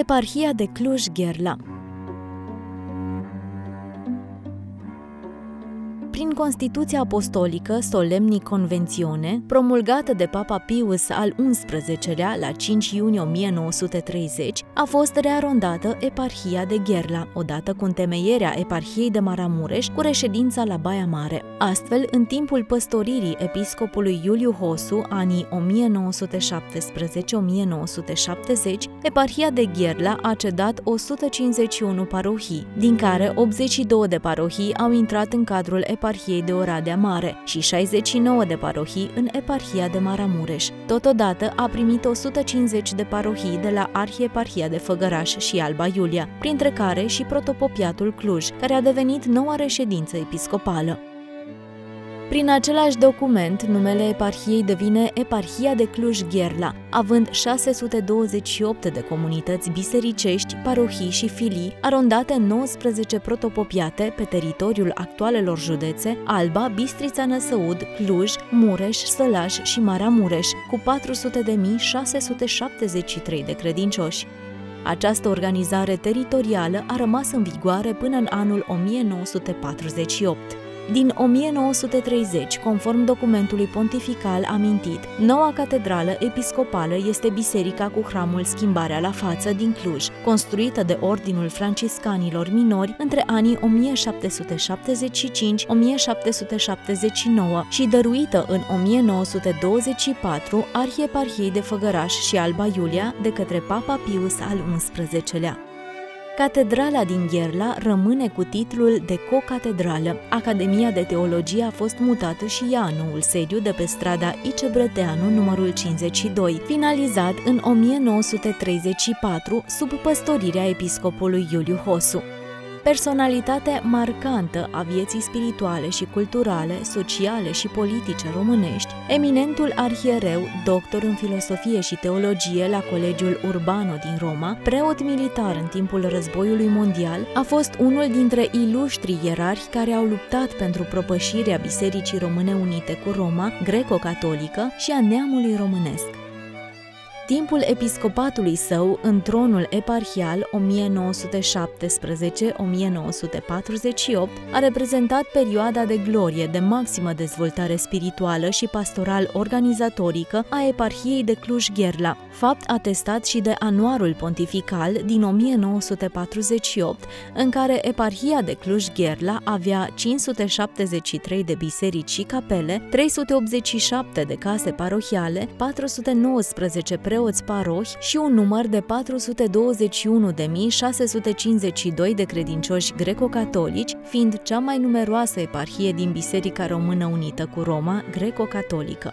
Eparhia de Cluj-Gherla prin Constituția Apostolică Solemni Convențione, promulgată de Papa Pius al XI-lea la 5 iunie 1930, a fost rearondată Eparhia de Gherla, odată cu întemeierea Eparhiei de Maramureș cu reședința la Baia Mare. Astfel, în timpul păstoririi episcopului Iuliu Hosu, anii 1917-1970, Eparhia de Gherla a cedat 151 parohii, din care 82 de parohii au intrat în cadrul Eparhiei eparhiei de Oradea Mare și 69 de parohii în eparhia de Maramureș. Totodată a primit 150 de parohii de la Arhieparhia de Făgăraș și Alba Iulia, printre care și protopopiatul Cluj, care a devenit noua reședință episcopală. Prin același document, numele eparhiei devine Eparhia de Cluj-Gherla, având 628 de comunități bisericești, parohii și filii, arondate în 19 protopopiate pe teritoriul actualelor județe Alba, Bistrița Năsăud, Cluj, Mureș, Sălaș și Maramureș, cu 400.673 de credincioși. Această organizare teritorială a rămas în vigoare până în anul 1948 din 1930, conform documentului pontifical amintit, noua catedrală episcopală este biserica cu hramul Schimbarea la față din Cluj, construită de Ordinul Franciscanilor Minori între anii 1775-1779 și dăruită în 1924 Arhieparhiei de Făgăraș și Alba Iulia de către Papa Pius al XI-lea. Catedrala din Gherla rămâne cu titlul de co-catedrală. Academia de Teologie a fost mutată și ea în noul sediu de pe strada Ice Brăteanu numărul 52, finalizat în 1934 sub păstorirea episcopului Iuliu Hosu personalitate marcantă a vieții spirituale și culturale, sociale și politice românești, eminentul arhiereu, doctor în filosofie și teologie la Colegiul Urbano din Roma, preot militar în timpul războiului mondial, a fost unul dintre ilustrii ierarhi care au luptat pentru propășirea Bisericii Române Unite cu Roma, greco-catolică și a neamului românesc timpul episcopatului său în tronul eparhial 1917-1948 a reprezentat perioada de glorie, de maximă dezvoltare spirituală și pastoral organizatorică a eparhiei de Cluj-Gherla, fapt atestat și de anuarul pontifical din 1948, în care eparhia de Cluj-Gherla avea 573 de biserici și capele, 387 de case parohiale, 419 preoți preoți parohi și un număr de 421.652 de credincioși greco-catolici, fiind cea mai numeroasă eparhie din Biserica Română Unită cu Roma, greco-catolică.